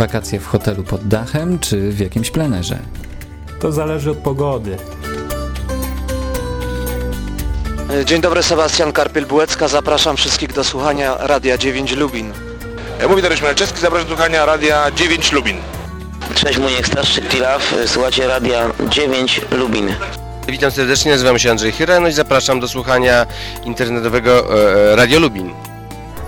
Wakacje w hotelu pod dachem czy w jakimś plenerze? To zależy od pogody. Dzień dobry, Sebastian Karpiel-Bułecka. Zapraszam wszystkich do słuchania Radia 9 Lubin. Mówi Dariusz Malczewski, zapraszam do słuchania Radia 9 Lubin. Cześć, Muniek Staszczyk, Pilaf. Słuchacie Radia 9 Lubin. Witam serdecznie, nazywam się Andrzej Chyra, no i zapraszam do słuchania internetowego e, Radio Lubin.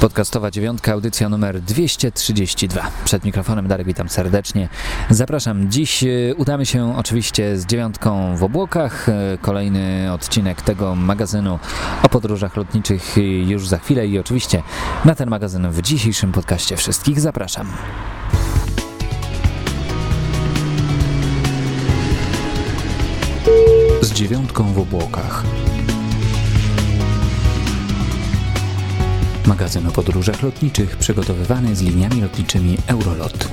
Podcastowa dziewiątka, audycja numer 232. Przed mikrofonem Darek, witam serdecznie. Zapraszam. Dziś e, udamy się oczywiście z dziewiątką w obłokach. E, Kolejny odcinek tego magazynu o podróżach lotniczych e, już za chwilę i oczywiście na ten magazyn w dzisiejszym podcaście wszystkich zapraszam. Z dziewiątką w obłokach. Magazyn o podróżach lotniczych przygotowywany z liniami lotniczymi Eurolot.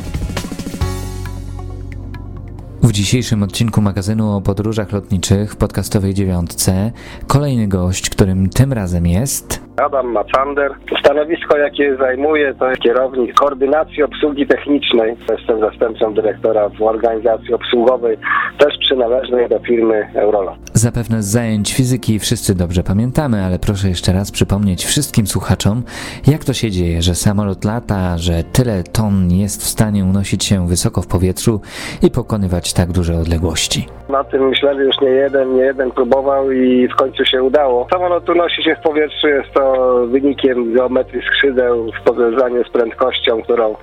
W dzisiejszym odcinku magazynu o podróżach lotniczych w podcastowej dziewiątce kolejny gość, którym tym razem jest Adam Maczander. Stanowisko, jakie zajmuję, to jest kierownik koordynacji obsługi technicznej. Jestem zastępcą dyrektora w organizacji obsługowej, też przynależnej do firmy Eurolot. Zapewne z zajęć fizyki wszyscy dobrze pamiętamy, ale proszę jeszcze raz przypomnieć wszystkim słuchaczom, jak to się dzieje, że samolot lata, że tyle ton jest w stanie unosić się wysoko w powietrzu i pokonywać tak duże odległości. Na tym myśleli już nie jeden, nie jeden próbował i w końcu się udało. Samolot unosi się w powietrzu, jest to wynikiem geometrii skrzydeł w powiązaniu z prędkością, którą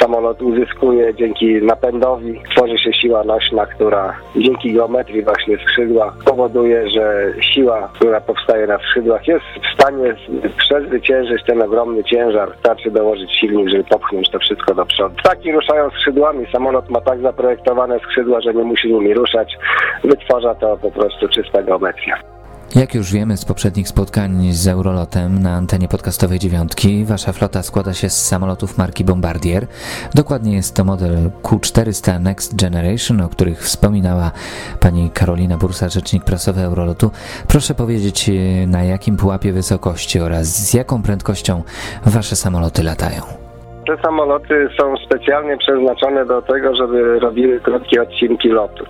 samolot uzyskuje dzięki napędowi. Tworzy się siła nośna, która dzięki geometrii właśnie skrzydła powoduje, że siła, która powstaje na skrzydłach jest w stanie przezwyciężyć ten ogromny ciężar. Starczy dołożyć silnik, żeby popchnąć to wszystko do przodu. Ptaki ruszają skrzydłami. Samolot ma tak zaprojektowane skrzydła, że nie musi nimi ruszać. Wytwarza to po prostu czysta geometria. Jak już wiemy z poprzednich spotkań z Eurolotem na antenie podcastowej dziewiątki, wasza flota składa się z samolotów marki Bombardier. Dokładnie jest to model Q400 Next Generation, o których wspominała pani Karolina Bursa, rzecznik prasowy Eurolotu. Proszę powiedzieć, na jakim pułapie wysokości oraz z jaką prędkością wasze samoloty latają? Te samoloty są specjalnie przeznaczone do tego, żeby robiły krótkie odcinki lotu.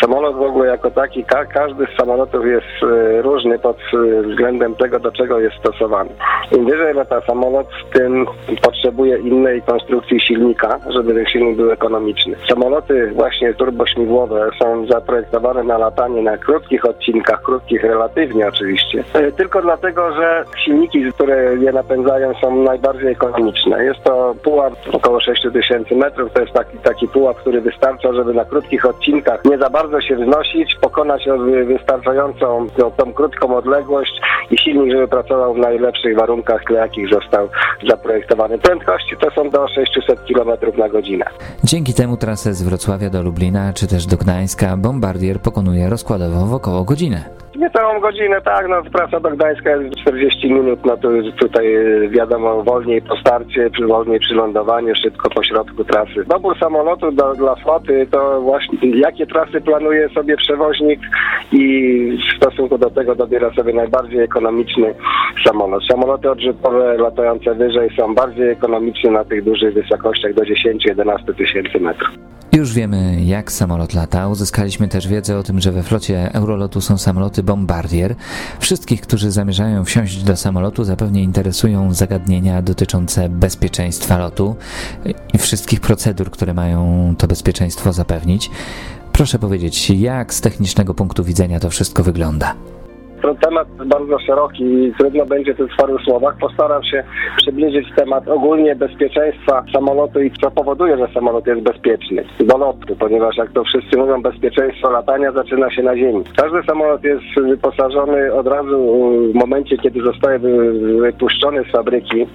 Samolot w ogóle jako taki, ka każdy z samolotów jest e, różny pod e, względem tego, do czego jest stosowany. Im wyżej lata samolot, tym potrzebuje innej konstrukcji silnika, żeby ten silnik był ekonomiczny. Samoloty właśnie turbośmigłowe są zaprojektowane na latanie na krótkich odcinkach, krótkich relatywnie oczywiście, e, tylko dlatego, że silniki, które je napędzają są najbardziej ekonomiczne. Jest to pułap około 6000 metrów, to jest taki, taki pułap, który wystarcza, żeby na krótkich odcinkach nie za bardzo się wznosić, pokonać wystarczającą no, tą krótką odległość i silnik, żeby pracował w najlepszych warunkach, dla jakich został zaprojektowany. Prędkości to są do 600 km na godzinę. Dzięki temu trasę z Wrocławia do Lublina czy też do Gdańska Bombardier pokonuje rozkładowo w około godzinę. Niecałą godzinę, tak, no praca do Gdańska jest 40 minut, no to tutaj wiadomo wolniej po starcie, wolniej przy lądowaniu, szybko po środku trasy. Dobór samolotu do, dla floty to właśnie jakie trasy planuje sobie przewoźnik i w stosunku do tego dobiera sobie najbardziej ekonomiczny samolot. Samoloty odrzutowe latające wyżej są bardziej ekonomiczne na tych dużych wysokościach do 10-11 tysięcy metrów. Już wiemy, jak samolot lata. Uzyskaliśmy też wiedzę o tym, że we flocie Eurolotu są samoloty Bombardier. Wszystkich, którzy zamierzają wsiąść do samolotu, zapewne interesują zagadnienia dotyczące bezpieczeństwa lotu i wszystkich procedur, które mają to bezpieczeństwo zapewnić. Proszę powiedzieć, jak z technicznego punktu widzenia to wszystko wygląda? To temat bardzo szeroki i trudno będzie tu w paru słowach. Postaram się przybliżyć temat ogólnie bezpieczeństwa samolotu i co powoduje, że samolot jest bezpieczny do lotu, ponieważ jak to wszyscy mówią, bezpieczeństwo latania zaczyna się na ziemi. Każdy samolot jest wyposażony od razu w momencie, kiedy zostaje wypuszczony z fabryki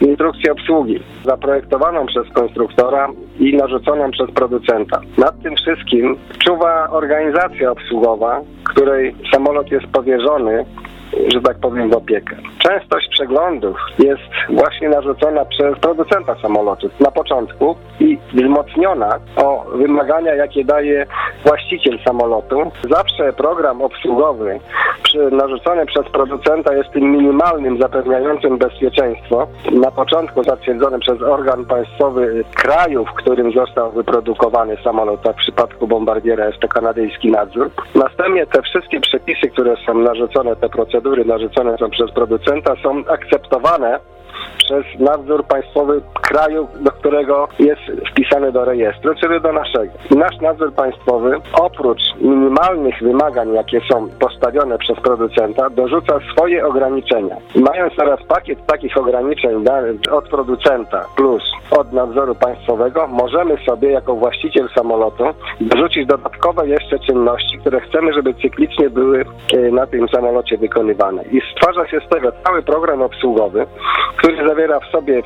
w instrukcję obsługi, zaprojektowaną przez konstruktora i narzuconą przez producenta. Nad tym wszystkim czuwa organizacja obsługowa, której samolot jest powierzony on zone że tak powiem, w opiekę. Częstość przeglądów jest właśnie narzucona przez producenta samolotu na początku i wzmocniona o wymagania, jakie daje właściciel samolotu. Zawsze program obsługowy narzucony przez producenta jest tym minimalnym zapewniającym bezpieczeństwo. Na początku zatwierdzony przez organ państwowy kraju, w którym został wyprodukowany samolot, a w przypadku bombardiera jest to kanadyjski nadzór. Następnie te wszystkie przepisy, które są narzucone, te procedury narzucone są przez producenta, są akceptowane przez nadzór państwowy kraju, do którego jest wpisany do rejestru, czyli do naszego. Nasz nadzór państwowy oprócz minimalnych wymagań, jakie są postawione przez producenta, dorzuca swoje ograniczenia. Mając teraz pakiet takich ograniczeń od producenta plus od nadzoru państwowego, możemy sobie jako właściciel samolotu dorzucić dodatkowe jeszcze czynności, które chcemy, żeby cyklicznie były e, na tym samolocie wykonywane. I stwarza się z tego cały program obsługowy, który zawiera w sobie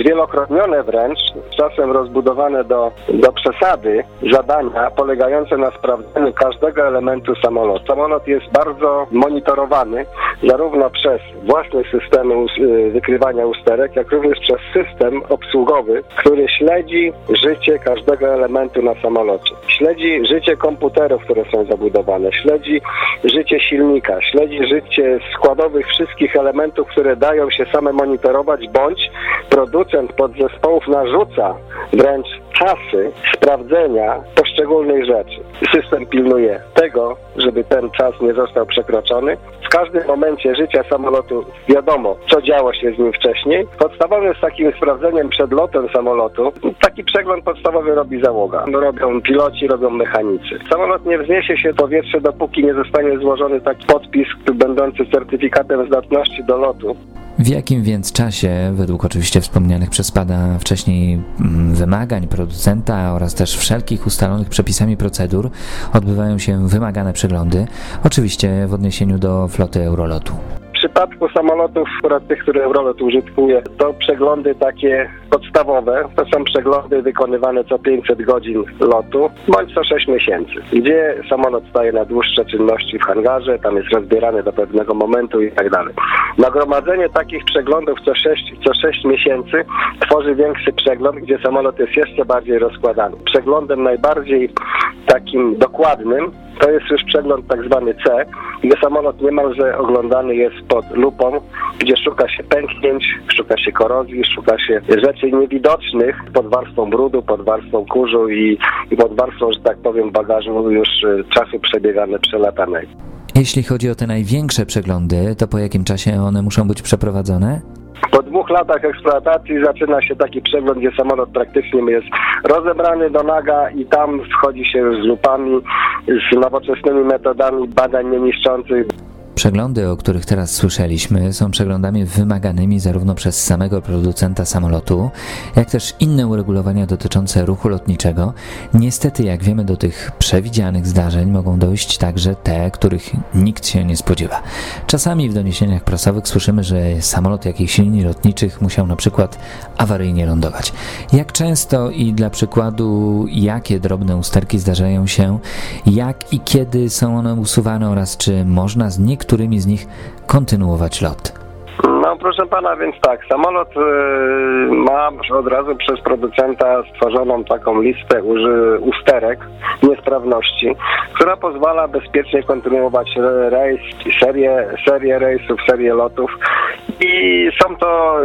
zwielokrotnione wręcz, czasem rozbudowane do, do przesady zadania polegające na sprawdzeniu każdego elementu samolotu. Samolot jest bardzo monitorowany zarówno przez własne systemy y, wykrywania usterek, jak również przez system obsługowy, który śledzi życie każdego elementu na samolocie. Śledzi życie komputerów, które są zabudowane, śledzi życie silnika, śledzi życie składowych wszystkich elementów, które dają się same monitorować, bądź producent podzespołów narzuca wręcz czasy sprawdzenia poszczególnych rzeczy. System pilnuje tego, żeby ten czas nie został przekroczony. W każdym momencie życia samolotu wiadomo, co działo się z nim wcześniej. Podstawowym z takim sprawdzeniem przed lotem samolotu, taki przegląd podstawowy robi załoga. Robią piloci, robią mechanicy. Samolot nie wzniesie się w powietrze, dopóki nie zostanie złożony taki podpis będący certyfikatem zdatności do lotu. W jakim więc czasie, według oczywiście wspomnianych przez Pada wcześniej mm, wymagań producenta oraz też wszelkich ustalonych przepisami procedur, odbywają się wymagane przeglądy, oczywiście w odniesieniu do floty Eurolotu? Przypadku samolotów, akurat tych, które Eurolot użytkuje, to przeglądy takie podstawowe. To są przeglądy wykonywane co 500 godzin lotu, bądź co 6 miesięcy, gdzie samolot staje na dłuższe czynności w hangarze, tam jest rozbierany do pewnego momentu i tak dalej. Nagromadzenie takich przeglądów co 6, co 6 miesięcy tworzy większy przegląd, gdzie samolot jest jeszcze bardziej rozkładany. Przeglądem najbardziej takim dokładnym to jest już przegląd tak zwany C, gdzie samolot niemalże oglądany jest pod lupą, gdzie szuka się pęknięć, szuka się korozji, szuka się rzeczy niewidocznych pod warstwą brudu, pod warstwą kurzu i, i pod warstwą, że tak powiem, bagażu już y, czasu przebiegane, przelatanej. Jeśli chodzi o te największe przeglądy, to po jakim czasie one muszą być przeprowadzone? Po dwóch latach eksploatacji zaczyna się taki przegląd, gdzie samolot praktycznie jest rozebrany do naga i tam wchodzi się z lupami, z nowoczesnymi metodami badań nieniszczących. Przeglądy, o których teraz słyszeliśmy, są przeglądami wymaganymi zarówno przez samego producenta samolotu, jak też inne uregulowania dotyczące ruchu lotniczego. Niestety, jak wiemy, do tych przewidzianych zdarzeń mogą dojść także te, których nikt się nie spodziewa. Czasami w doniesieniach prasowych słyszymy, że samolot jakichś linii lotniczych musiał na przykład awaryjnie lądować. Jak często i dla przykładu, jakie drobne usterki zdarzają się, jak i kiedy są one usuwane oraz czy można z którymi z nich kontynuować lot. No proszę pana, więc tak, samolot y, ma od razu przez producenta stworzoną taką listę usterek, niesprawności, która pozwala bezpiecznie kontynuować rejs, serię, serię rejsów, serię lotów i są to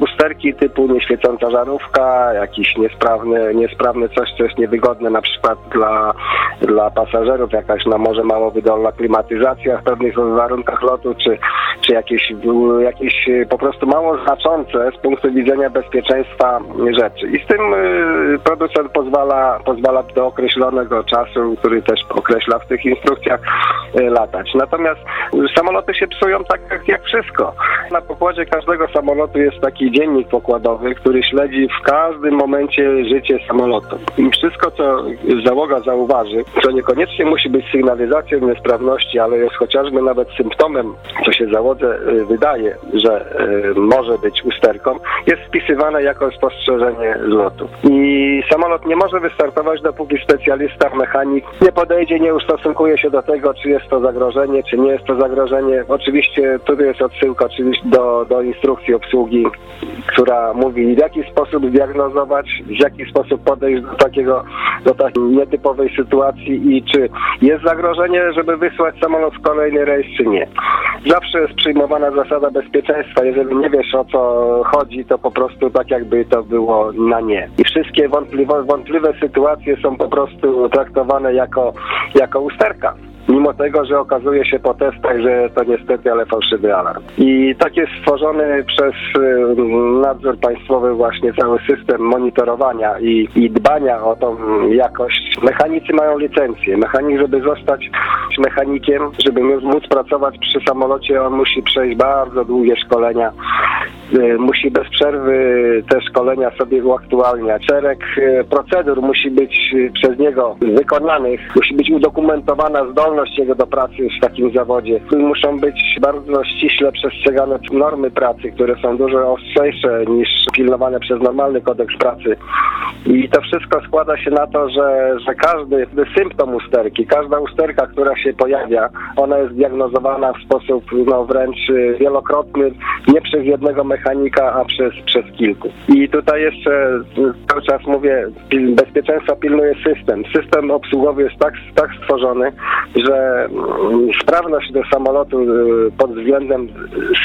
usterki typu nieświecąca żarówka, jakiś niesprawny, niesprawny coś, co jest niewygodne na przykład dla, dla pasażerów, jakaś na może mało wydolna klimatyzacja w pewnych warunkach lotu, czy czy jakieś, jakieś po prostu mało znaczące z punktu widzenia bezpieczeństwa rzeczy. I z tym y, producent pozwala, pozwala do określonego czasu, który też określa w tych instrukcjach, y, latać. Natomiast samoloty się psują tak jak, wszystko. Na pokładzie każdego samolotu jest taki dziennik pokładowy, który śledzi w każdym momencie życie samolotu. I wszystko, co załoga zauważy, co niekoniecznie musi być sygnalizacją niesprawności, ale jest chociażby nawet symptomem, co się y, wydaje, że y, może być usterką, jest wpisywane jako spostrzeżenie z lotu. I samolot nie może wystartować, dopóki specjalista, mechanik nie podejdzie, nie ustosunkuje się do tego, czy jest to zagrożenie, czy nie jest to zagrożenie. Oczywiście tu jest odsyłka oczywiście do, do instrukcji obsługi, która mówi w jaki sposób diagnozować, w jaki sposób podejść do takiego, do takiej nietypowej sytuacji i czy jest zagrożenie, żeby wysłać samolot w kolejny rejs, czy nie. Zawsze jest przyjmowana zasada bezpieczeństwa. Jeżeli nie wiesz o co chodzi, to po prostu tak jakby to było na nie. I wszystkie wątpliwe, wątpliwe sytuacje są po prostu traktowane jako, jako usterka mimo tego, że okazuje się po testach, że to niestety ale fałszywy alarm. I tak jest stworzony przez y, nadzór państwowy właśnie cały system monitorowania i, i dbania o tą jakość. Mechanicy mają licencję. Mechanik, żeby zostać mechanikiem, żeby móc pracować przy samolocie, on musi przejść bardzo długie szkolenia. Y, musi bez przerwy te szkolenia sobie uaktualniać. Szereg y, procedur musi być przez niego wykonanych, musi być udokumentowana zdolność jego do pracy w takim zawodzie. Muszą być bardzo ściśle przestrzegane normy pracy, które są dużo ostrzejsze niż pilnowane przez normalny kodeks pracy. I to wszystko składa się na to, że, że każdy symptom usterki, każda usterka, która się pojawia, ona jest diagnozowana w sposób no, wręcz wielokrotny, nie przez jednego mechanika, a przez, przez kilku. I tutaj jeszcze cały czas mówię, bezpieczeństwa pilnuje system. System obsługowy jest tak, tak stworzony, że mm, sprawność do samolotu y, pod względem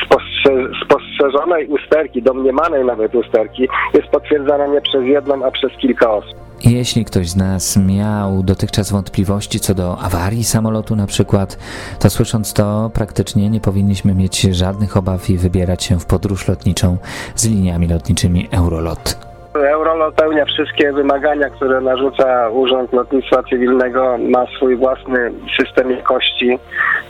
spostrze spostrzeżonej usterki, domniemanej nawet usterki, jest potwierdzana nie przez jedną, a przez kilka osób. Jeśli ktoś z nas miał dotychczas wątpliwości co do awarii samolotu na przykład, to słysząc to praktycznie nie powinniśmy mieć żadnych obaw i wybierać się w podróż lotniczą z liniami lotniczymi Eurolot. Eurolot pełnia wszystkie wymagania, które narzuca Urząd Lotnictwa Cywilnego. Ma swój własny system jakości,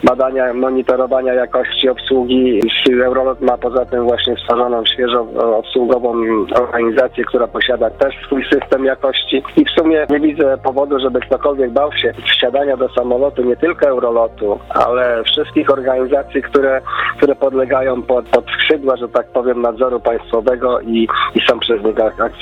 badania, monitorowania jakości obsługi. Eurolot ma poza tym właśnie stworzoną świeżo obsługową organizację, która posiada też swój system jakości. I w sumie nie widzę powodu, żeby ktokolwiek bał się wsiadania do samolotu, nie tylko Eurolotu, ale wszystkich organizacji, które, które podlegają pod, pod skrzydła, że tak powiem, nadzoru państwowego i, i są przez niego akceptowane.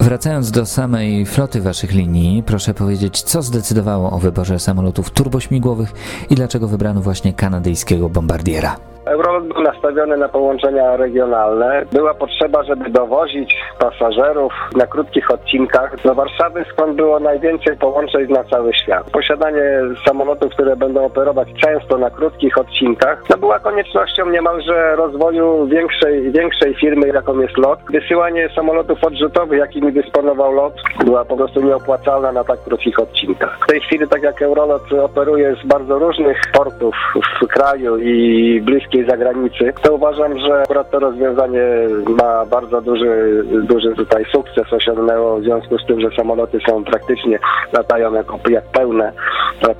Wracając do samej floty waszych linii, proszę powiedzieć, co zdecydowało o wyborze samolotów turbośmigłowych i dlaczego wybrano właśnie kanadyjskiego bombardiera? Eurolot był nastawiony na połączenia regionalne. Była potrzeba, żeby dowozić pasażerów na krótkich odcinkach do Warszawy, skąd było najwięcej połączeń na cały świat. Posiadanie samolotów, które będą operować często na krótkich odcinkach, no była koniecznością niemalże rozwoju większej, większej firmy, jaką jest LOT. Wysyłanie samolotów odrzutowych, jakimi dysponował LOT, była po prostu nieopłacalna na tak krótkich odcinkach. W tej chwili, tak jak Eurolot operuje z bardzo różnych portów w kraju i bliskich zagranicy, to uważam, że akurat to rozwiązanie ma bardzo duży, duży tutaj sukces osiągnęło w związku z tym, że samoloty są praktycznie latają jako, jak pełne.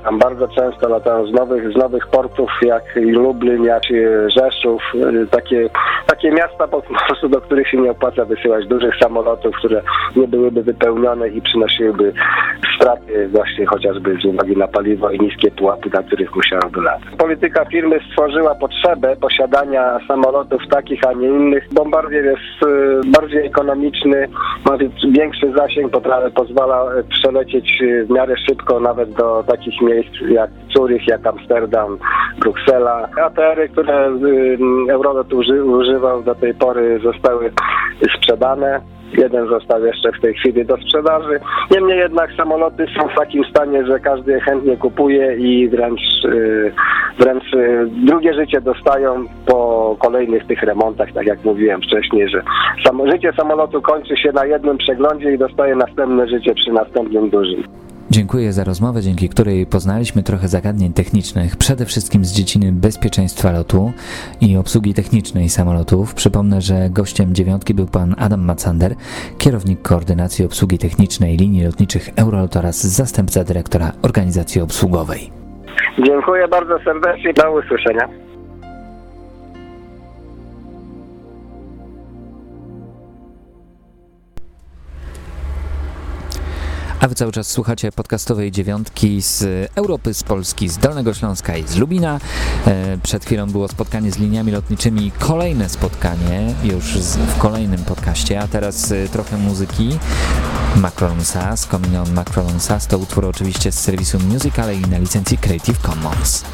Tam bardzo często latają z nowych, z nowych portów jak Lublin, jak Rzeszów, takie, takie miasta po prostu, do których się nie opłaca wysyłać dużych samolotów, które nie byłyby wypełnione i przynosiłyby straty właśnie chociażby z uwagi na paliwo i niskie pułapy, na których musiałyby latać. Polityka firmy stworzyła potrzebę posiadania samolotów takich, a nie innych. Bombardier jest y, bardziej ekonomiczny, ma większy zasięg, pozwala przelecieć w miarę szybko nawet do takich miejsc jak Zurich, jak Amsterdam, Bruksela. ATR-y, które y, Eurolot do tej pory zostały sprzedane. Jeden został jeszcze w tej chwili do sprzedaży. Niemniej jednak samoloty są w takim stanie, że każdy je chętnie kupuje i wręcz, y, wręcz y, drugie życie dostają po kolejnych tych remontach, tak jak mówiłem wcześniej, że życie samolotu kończy się na jednym przeglądzie i dostaje następne życie przy następnym dużym. Dziękuję za rozmowę, dzięki której poznaliśmy trochę zagadnień technicznych, przede wszystkim z dziedziny bezpieczeństwa lotu i obsługi technicznej samolotów. Przypomnę, że gościem dziewiątki był pan Adam Macander, kierownik koordynacji obsługi technicznej linii lotniczych Eurolot oraz zastępca dyrektora organizacji obsługowej. Dziękuję bardzo serdecznie. Do usłyszenia. A wy cały czas słuchacie podcastowej dziewiątki z Europy, z Polski, z Dolnego Śląska i z Lubina. E, przed chwilą było spotkanie z liniami lotniczymi, kolejne spotkanie już w kolejnym podcaście, a teraz e, trochę muzyki. Macron Sass, Coming on Macron Sass to utwór oczywiście z serwisu Musical i na licencji Creative Commons.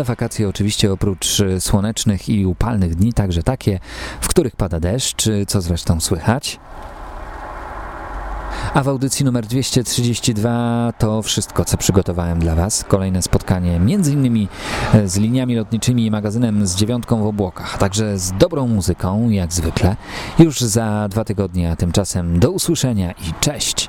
Te wakacje oczywiście oprócz e, słonecznych i upalnych dni także takie, w których pada deszcz, co zresztą słychać. A w audycji numer 232 to wszystko, co przygotowałem dla Was. Kolejne spotkanie m.in. z liniami lotniczymi i magazynem z dziewiątką w obłokach, także z dobrą muzyką, jak zwykle. Już za dwa tygodnie, a tymczasem do usłyszenia i cześć!